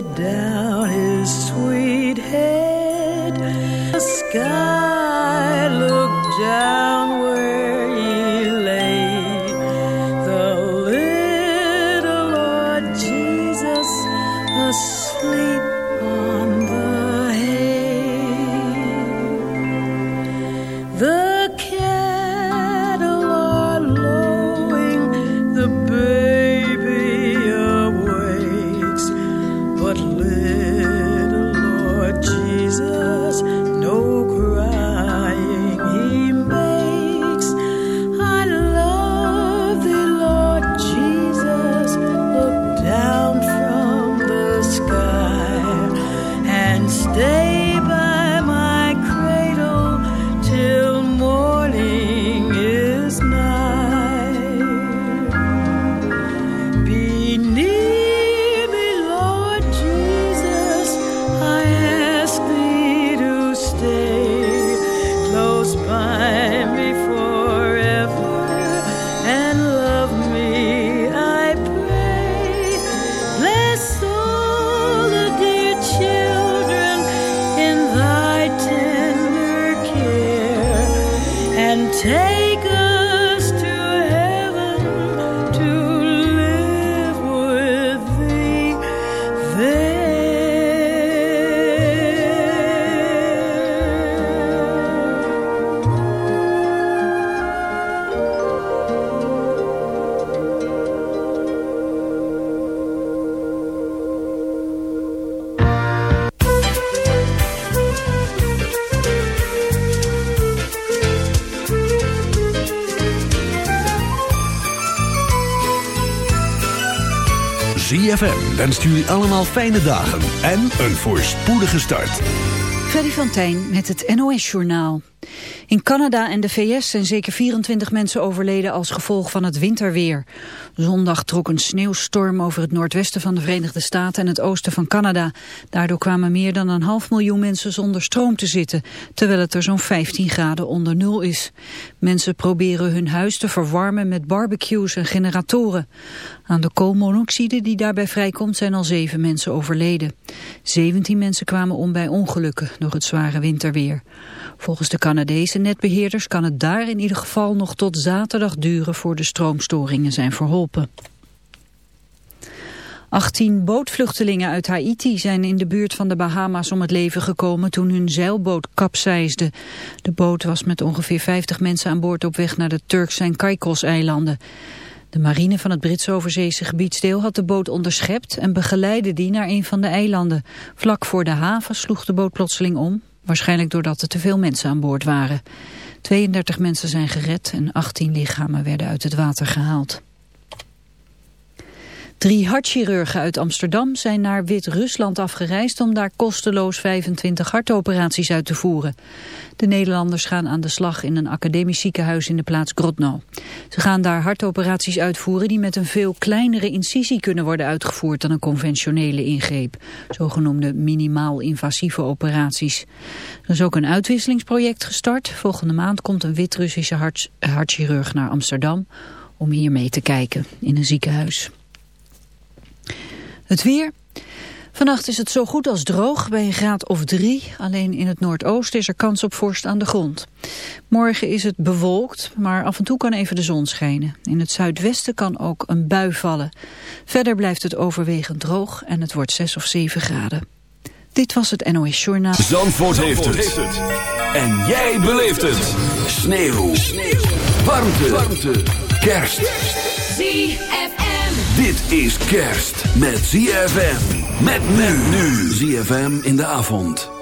down ZFM wenst jullie allemaal fijne dagen en een voorspoedige start. Freddy van met het NOS-journaal. In Canada en de VS zijn zeker 24 mensen overleden als gevolg van het winterweer. Zondag trok een sneeuwstorm over het noordwesten van de Verenigde Staten en het oosten van Canada. Daardoor kwamen meer dan een half miljoen mensen zonder stroom te zitten, terwijl het er zo'n 15 graden onder nul is. Mensen proberen hun huis te verwarmen met barbecues en generatoren. Aan de koolmonoxide die daarbij vrijkomt zijn al zeven mensen overleden. 17 mensen kwamen om bij ongelukken door het zware winterweer. Volgens de Canadese netbeheerders kan het daar in ieder geval nog tot zaterdag duren voor de stroomstoringen zijn verholpen. 18 bootvluchtelingen uit Haiti zijn in de buurt van de Bahama's om het leven gekomen toen hun zeilboot kapseisde. De boot was met ongeveer 50 mensen aan boord op weg naar de Turkse en Caicos-eilanden. De marine van het Britse overzeese gebiedsdeel had de boot onderschept en begeleidde die naar een van de eilanden. Vlak voor de haven sloeg de boot plotseling om, waarschijnlijk doordat er te veel mensen aan boord waren. 32 mensen zijn gered en 18 lichamen werden uit het water gehaald. Drie hartchirurgen uit Amsterdam zijn naar Wit-Rusland afgereisd om daar kosteloos 25 hartoperaties uit te voeren. De Nederlanders gaan aan de slag in een academisch ziekenhuis in de plaats Grodno. Ze gaan daar hartoperaties uitvoeren die met een veel kleinere incisie kunnen worden uitgevoerd dan een conventionele ingreep. Zogenoemde minimaal-invasieve operaties. Er is ook een uitwisselingsproject gestart. Volgende maand komt een Wit-Russische hart hartchirurg naar Amsterdam om hier mee te kijken in een ziekenhuis. Het weer. Vannacht is het zo goed als droog bij een graad of drie. Alleen in het noordoosten is er kans op vorst aan de grond. Morgen is het bewolkt, maar af en toe kan even de zon schijnen. In het zuidwesten kan ook een bui vallen. Verder blijft het overwegend droog en het wordt 6 of 7 graden. Dit was het NOS Journaal. Zandvoort, heeft, het. En jij beleeft het. Sneeuw. Sneeuw. Warmte. Warmte. Kerst. ZFM. Dit is kerst met ZFM. Met men nu. ZFM in de avond.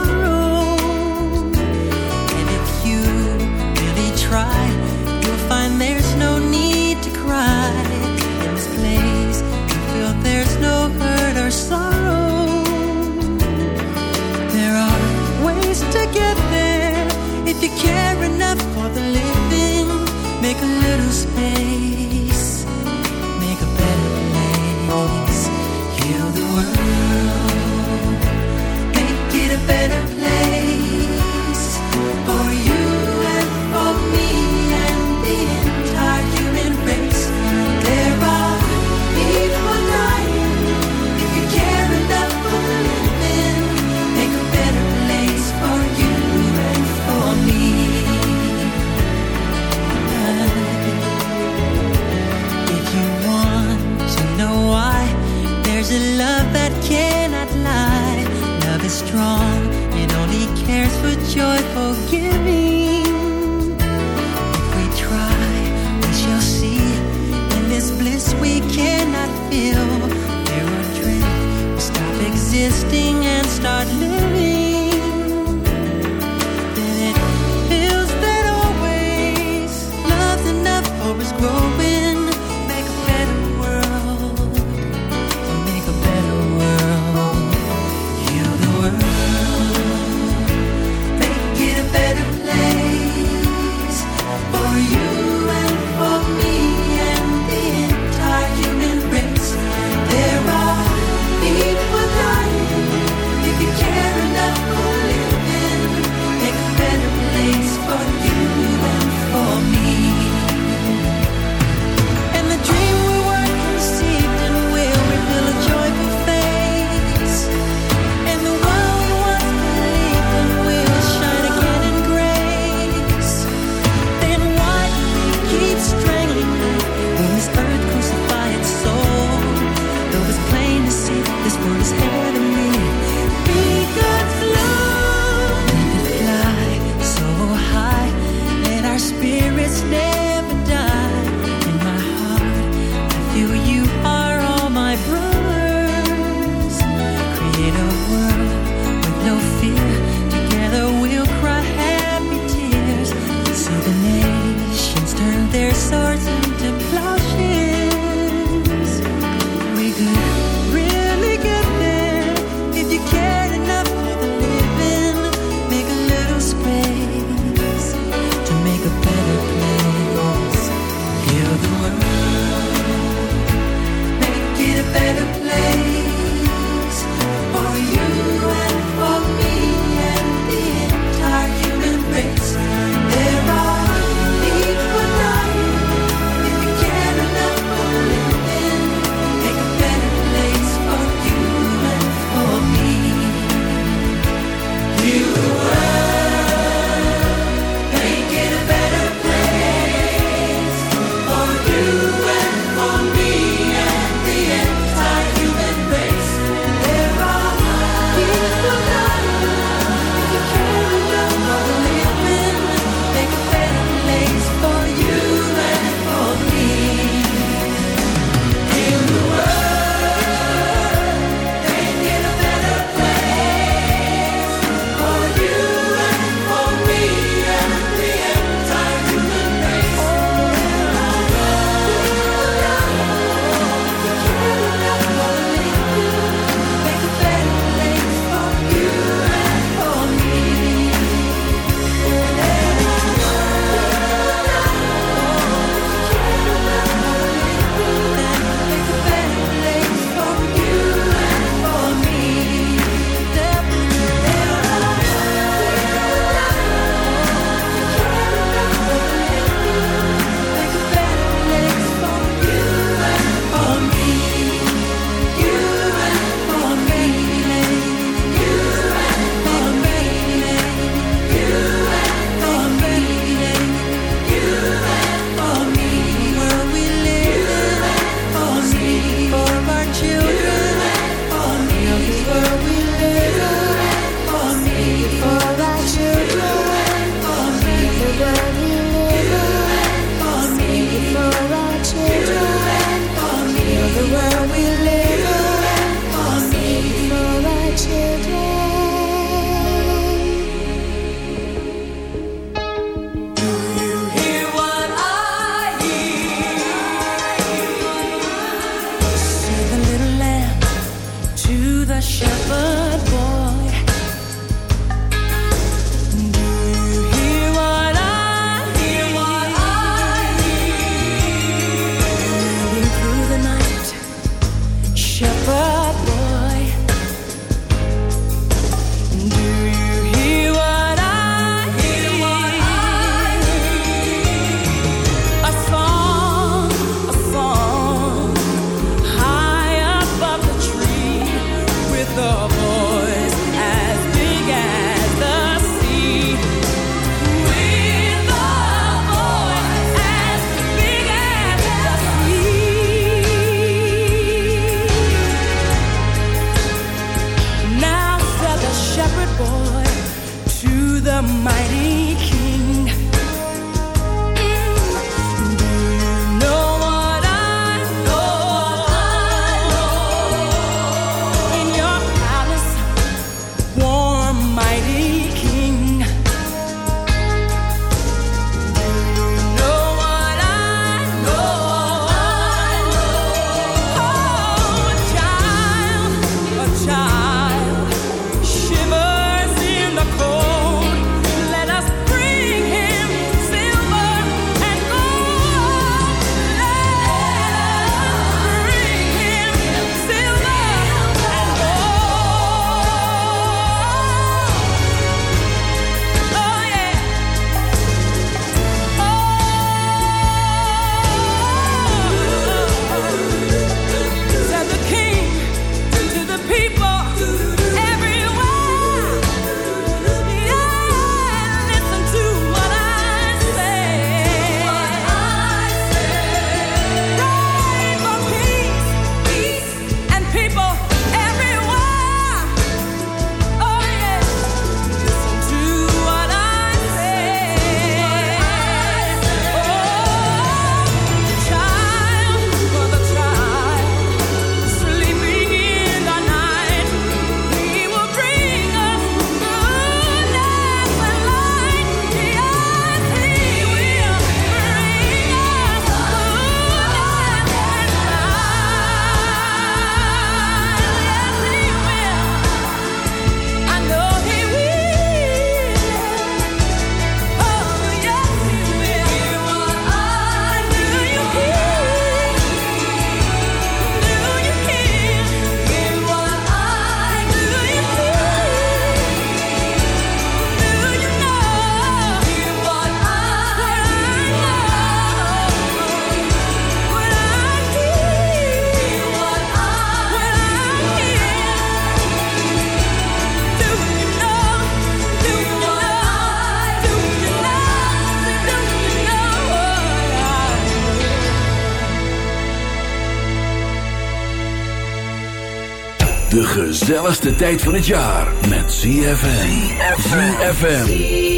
Gezelligste tijd van het jaar met ZFM. ZFM.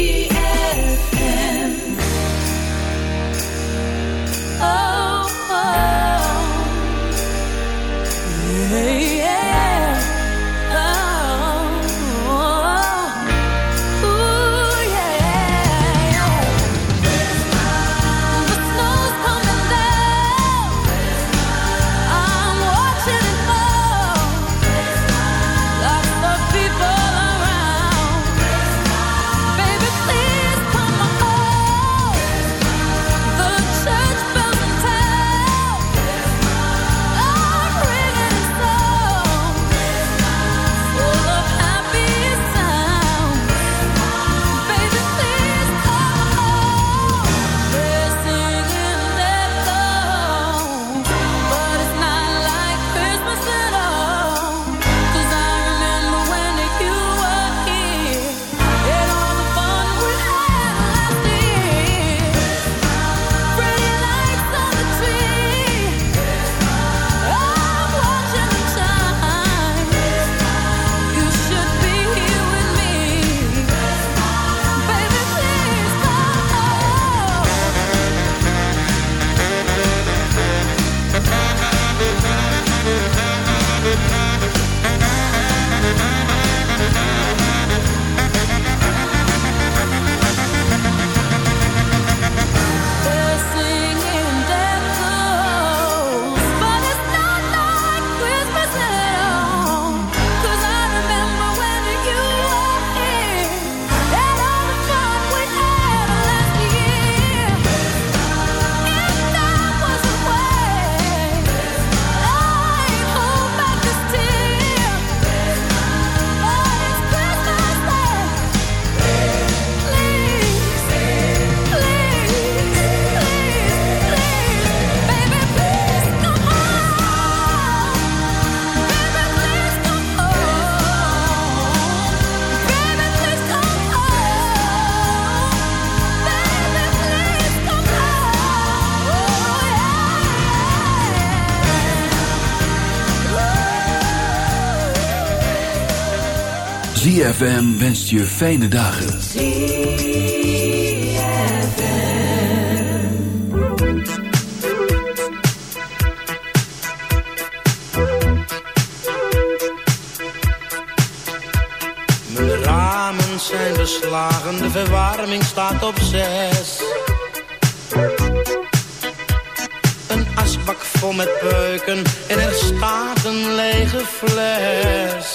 ZFM wenst je fijne dagen. Mijn ramen zijn beslagen, de verwarming staat op zes. Een asbak vol met peuken en er staat een lege fles.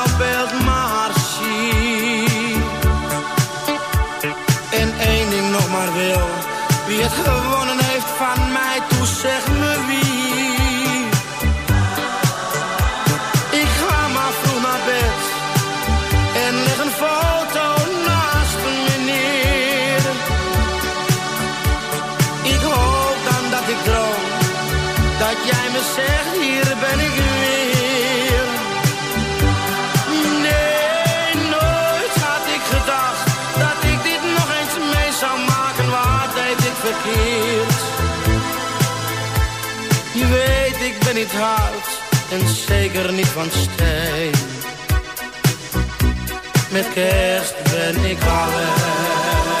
het gewonnen heeft van mij, toe zeg en zeker niet van steen. Met kerst ben ik alleen.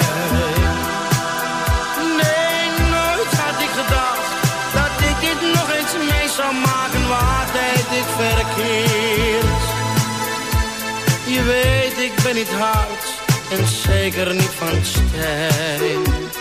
Je weet, ik ben niet hard en zeker niet van steen.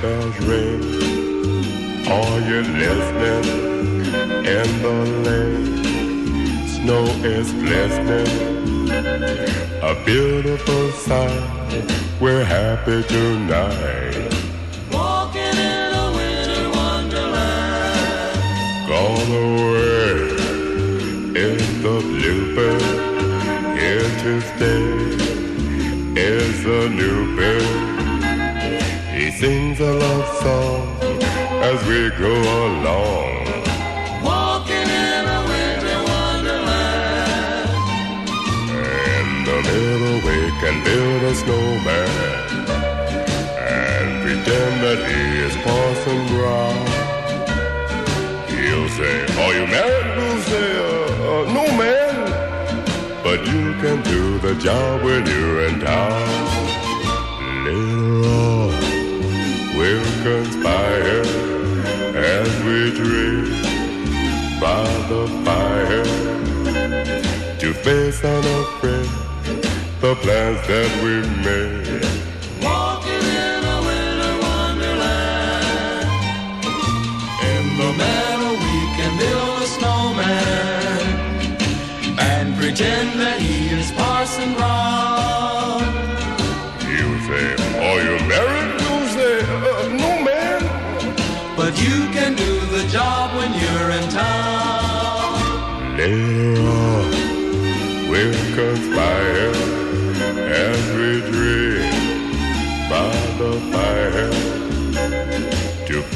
Bells ring? Are you listening in the lane? Snow is glistening, a beautiful sight. We're happy tonight. Walking in a winter wonderland. Gone away is the bluebird. Here to stay is a new bird. Sings a love song as we go along. Walking in a winter wonderland. In the middle we can build a snowman and pretend that he is Parson Brown. He'll say, Are you married? We'll say, uh, uh, No, man. But you can do the job when you're in town. Conspire as we dream by the fire to face unafraid the plans that we made.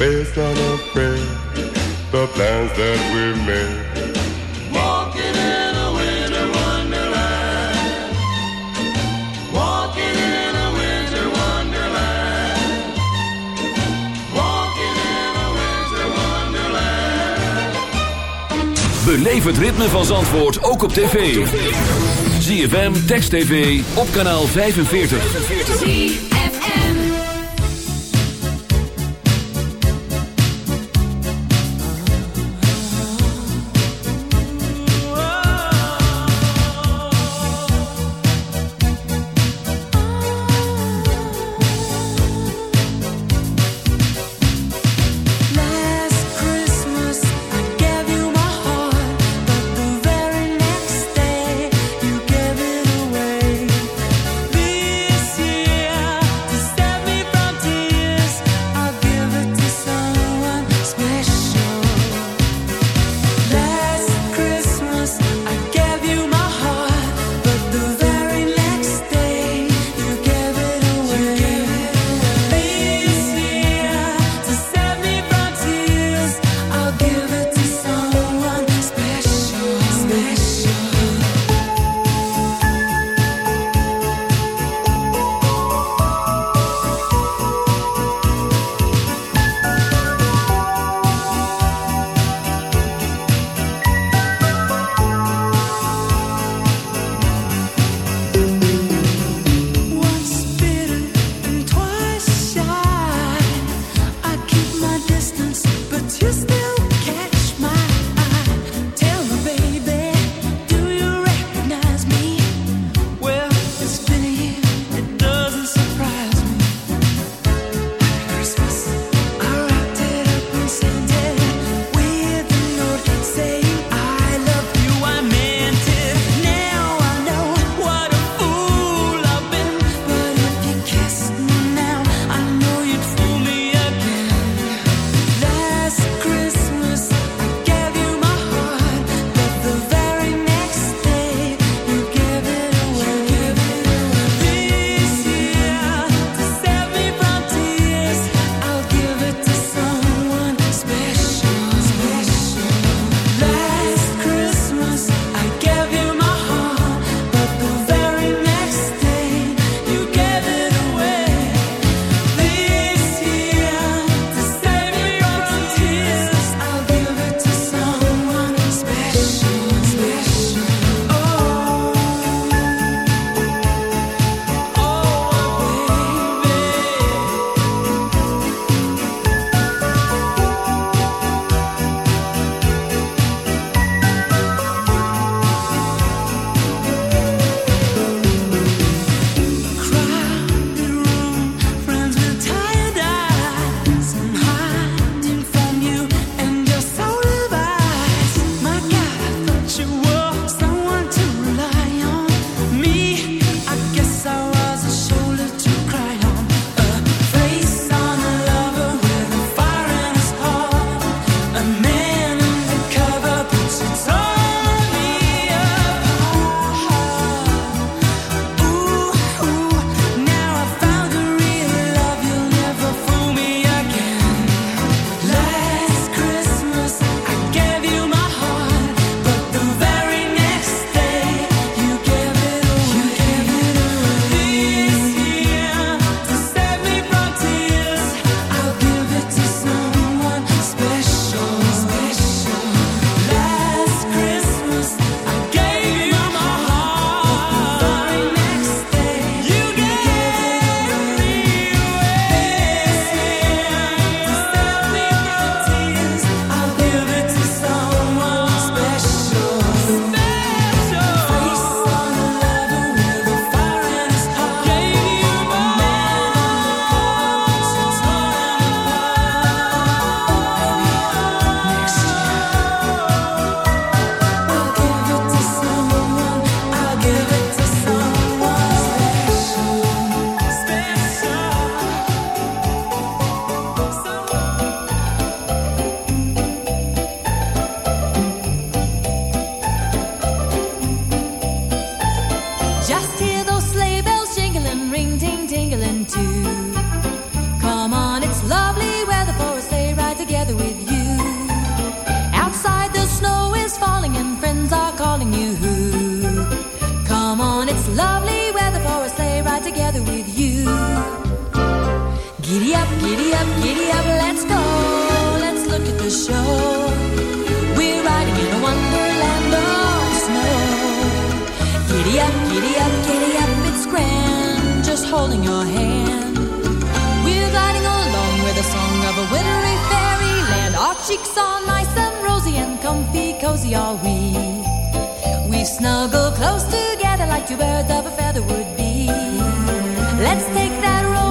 based on a prayer, the plans that we made. Walking in a winter wonderland. Walking in a winter wonderland. Walking in a winter wonderland. Beleef het ritme van Zandvoort ook op tv. ZFM Text TV op kanaal 45. 45.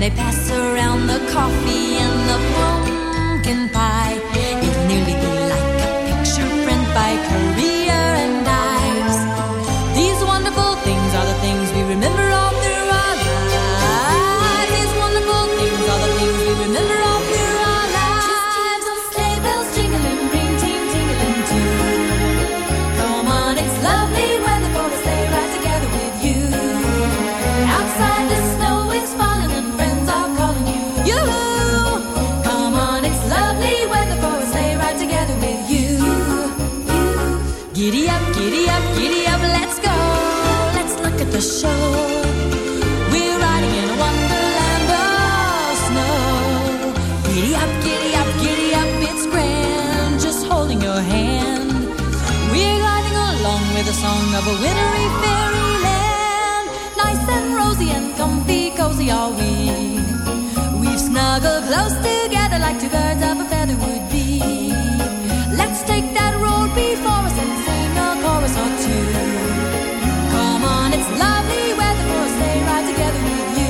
they pass around the coffee and the pumpkin pie. It nearly be like a picture print by Korea. of a wintry fairyland. Nice and rosy and comfy, cozy are we. We've snuggled close together like two birds of a feather would be. Let's take that road before us and sing a chorus or two. Come on, it's lovely weather for a sleigh ride together with you.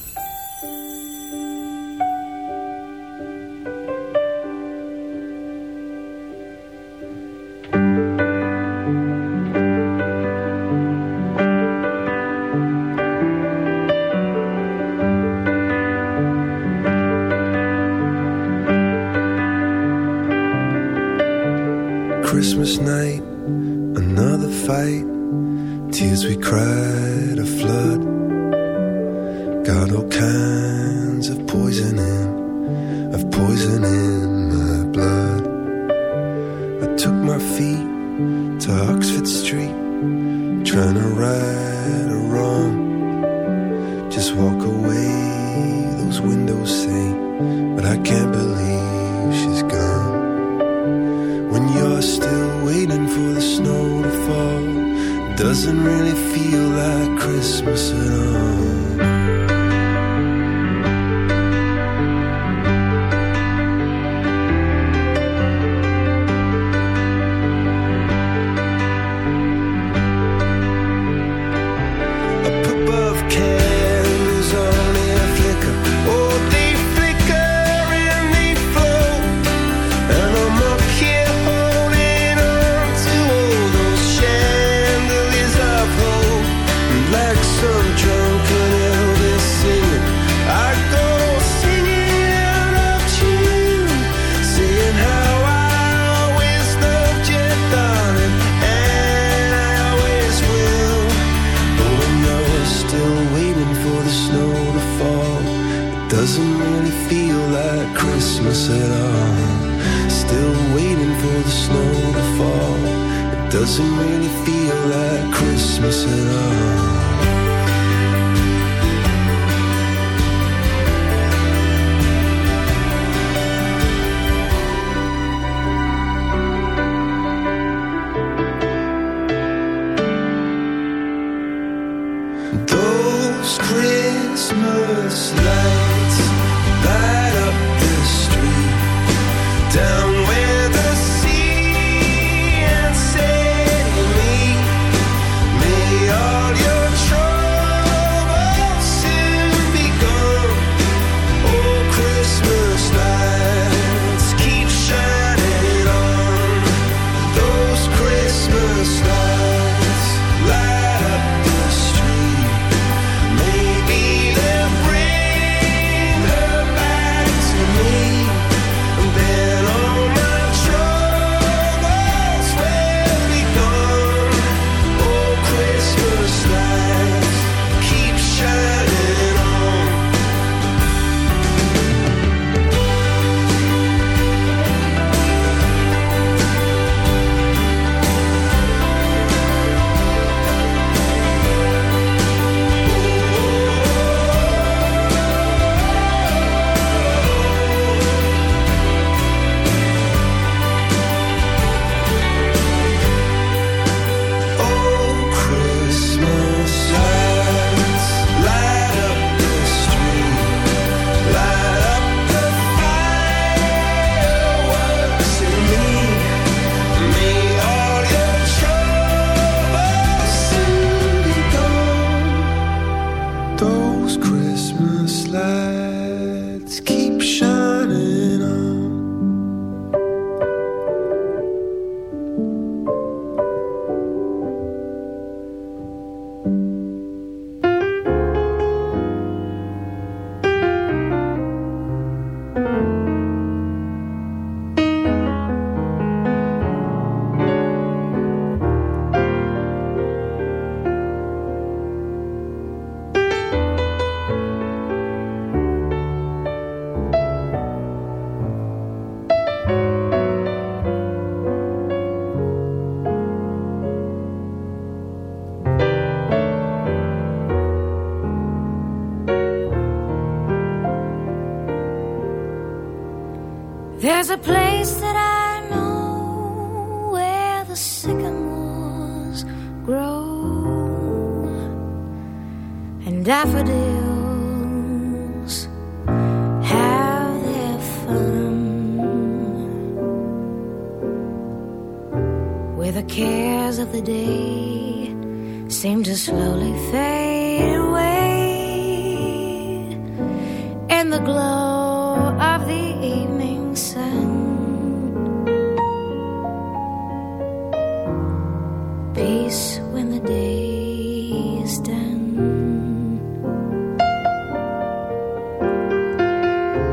peace when the day is done.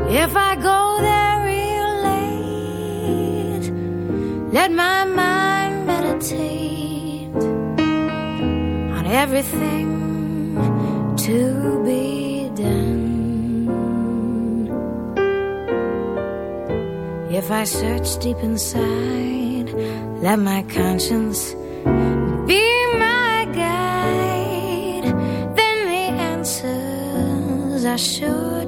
If I go there real late, let my mind meditate on everything to be done. If I search deep inside, let my conscience sure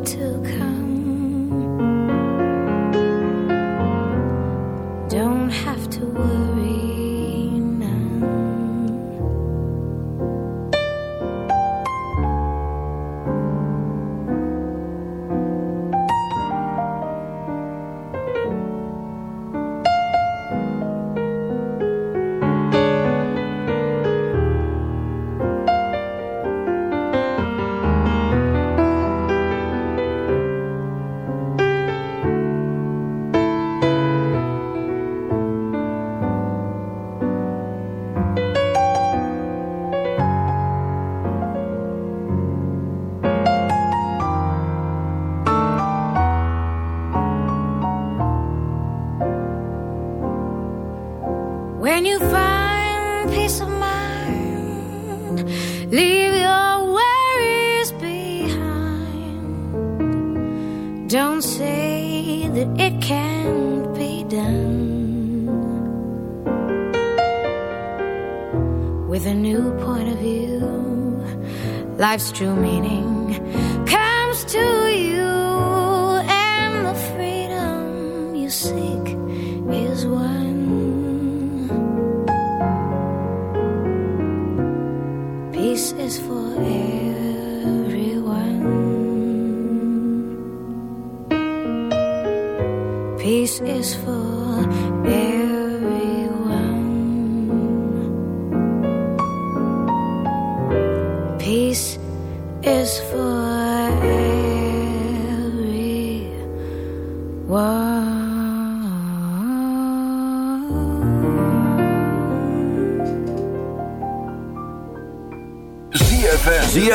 drew me.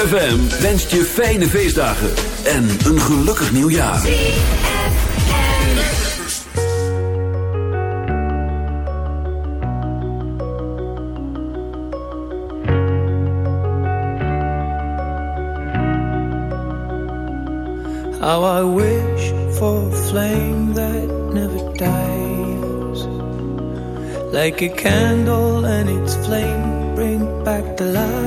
ZFM wenst je fijne feestdagen en een gelukkig nieuwjaar. How I wish for a flame that never dies Like a candle and its flame bring back the light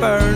burn.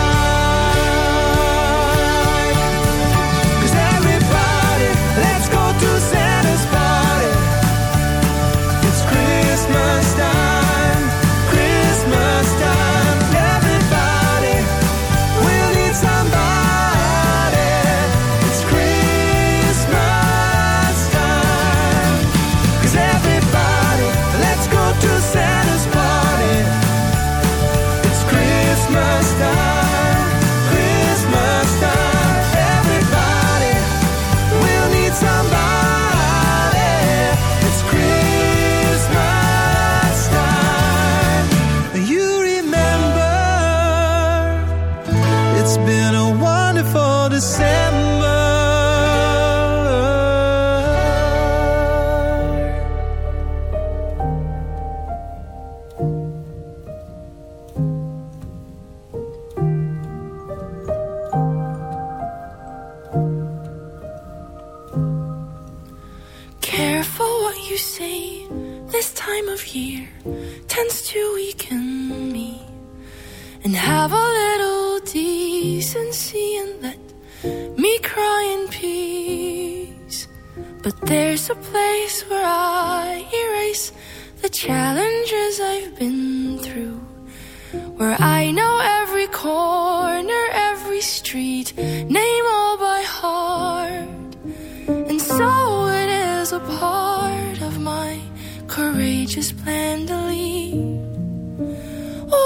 Courageous plan to leave.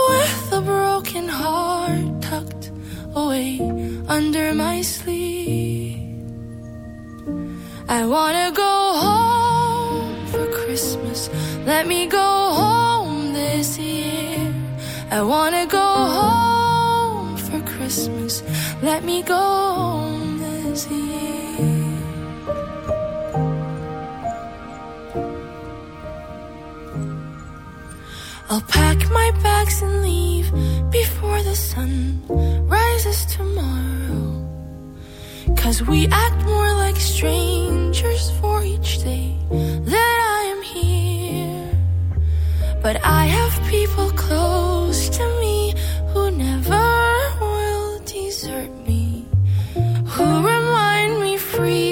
With a broken heart tucked away under my sleeve. I wanna go home for Christmas. Let me go home this year. I wanna go home for Christmas. Let me go home this year. I'll pack my bags and leave before the sun rises tomorrow. Cause we act more like strangers for each day that I am here. But I have people close to me who never will desert me. Who remind me frequently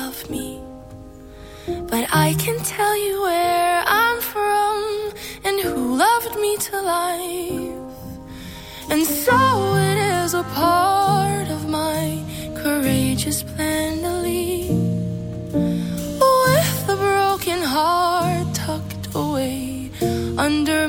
love me. But I can tell you where I'm from and who loved me to life. And so it is a part of my courageous plan to leave. With a broken heart tucked away under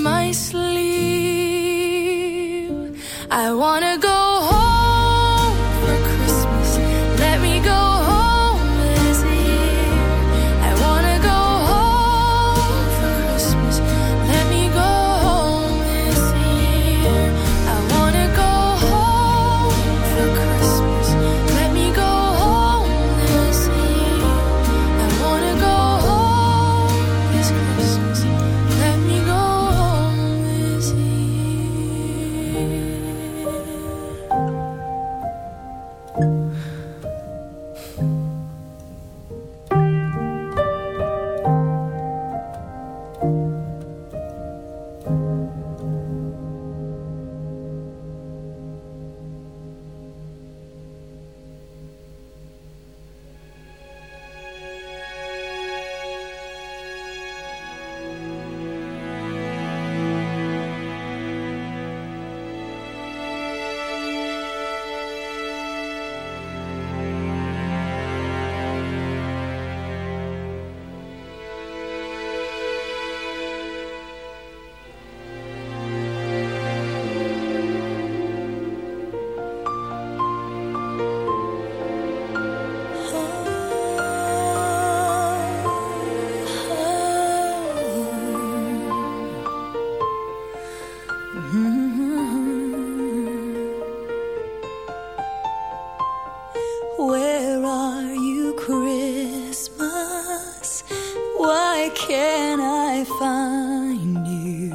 Why can't I find you?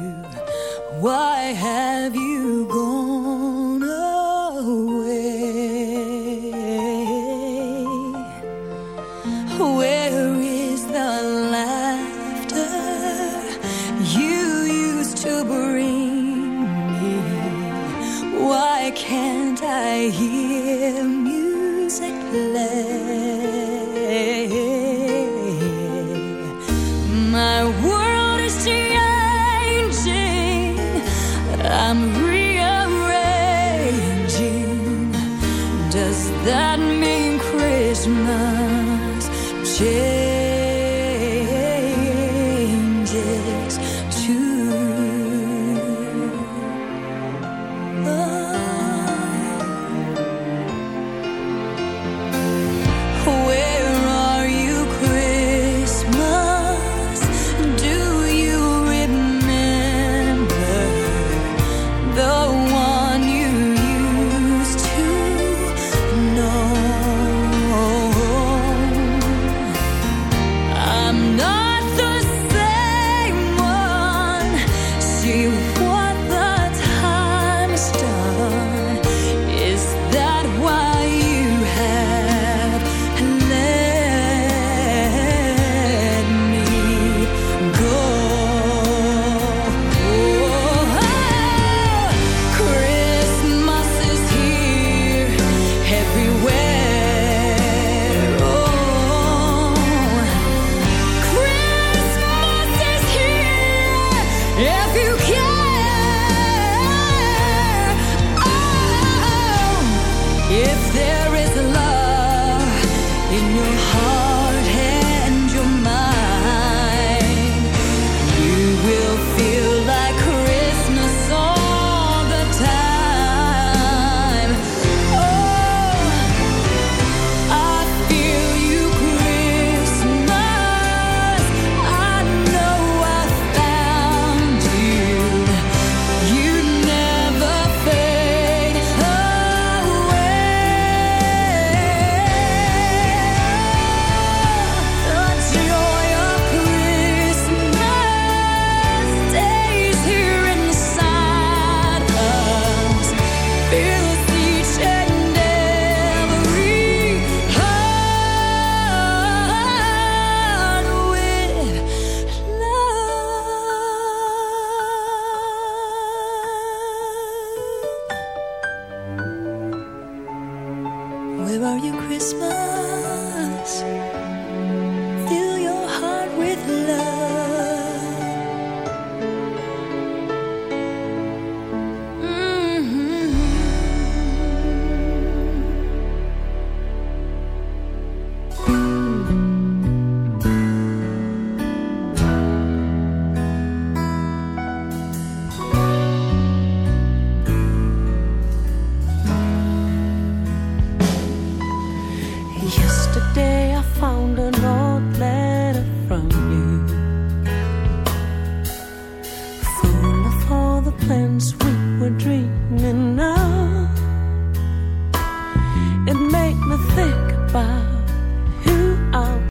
Why have you